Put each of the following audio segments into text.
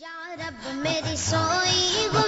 یا رب میری سوئی وہ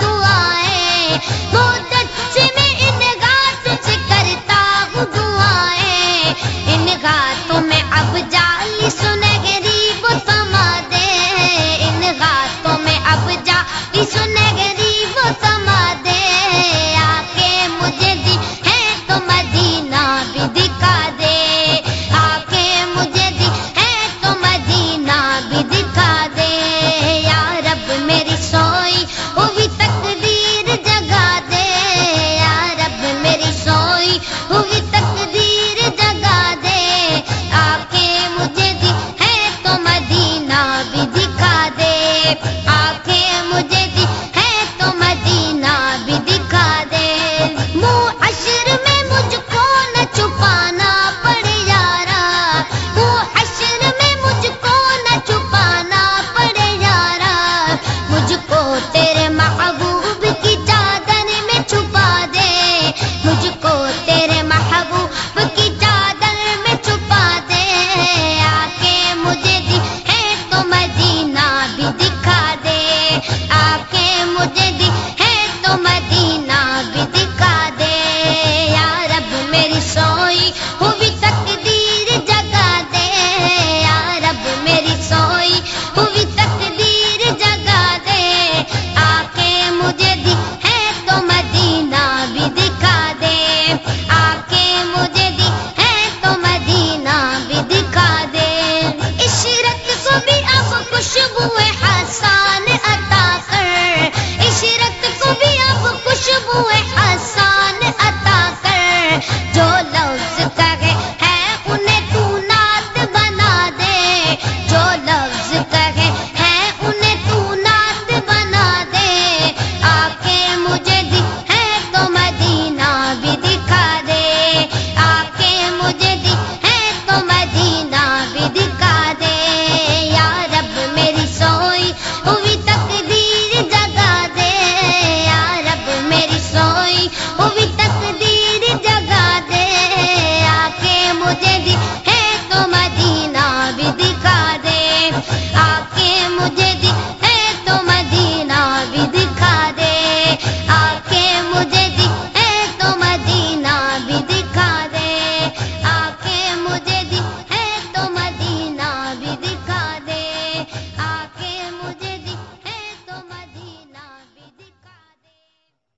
دعائیں۔ وہ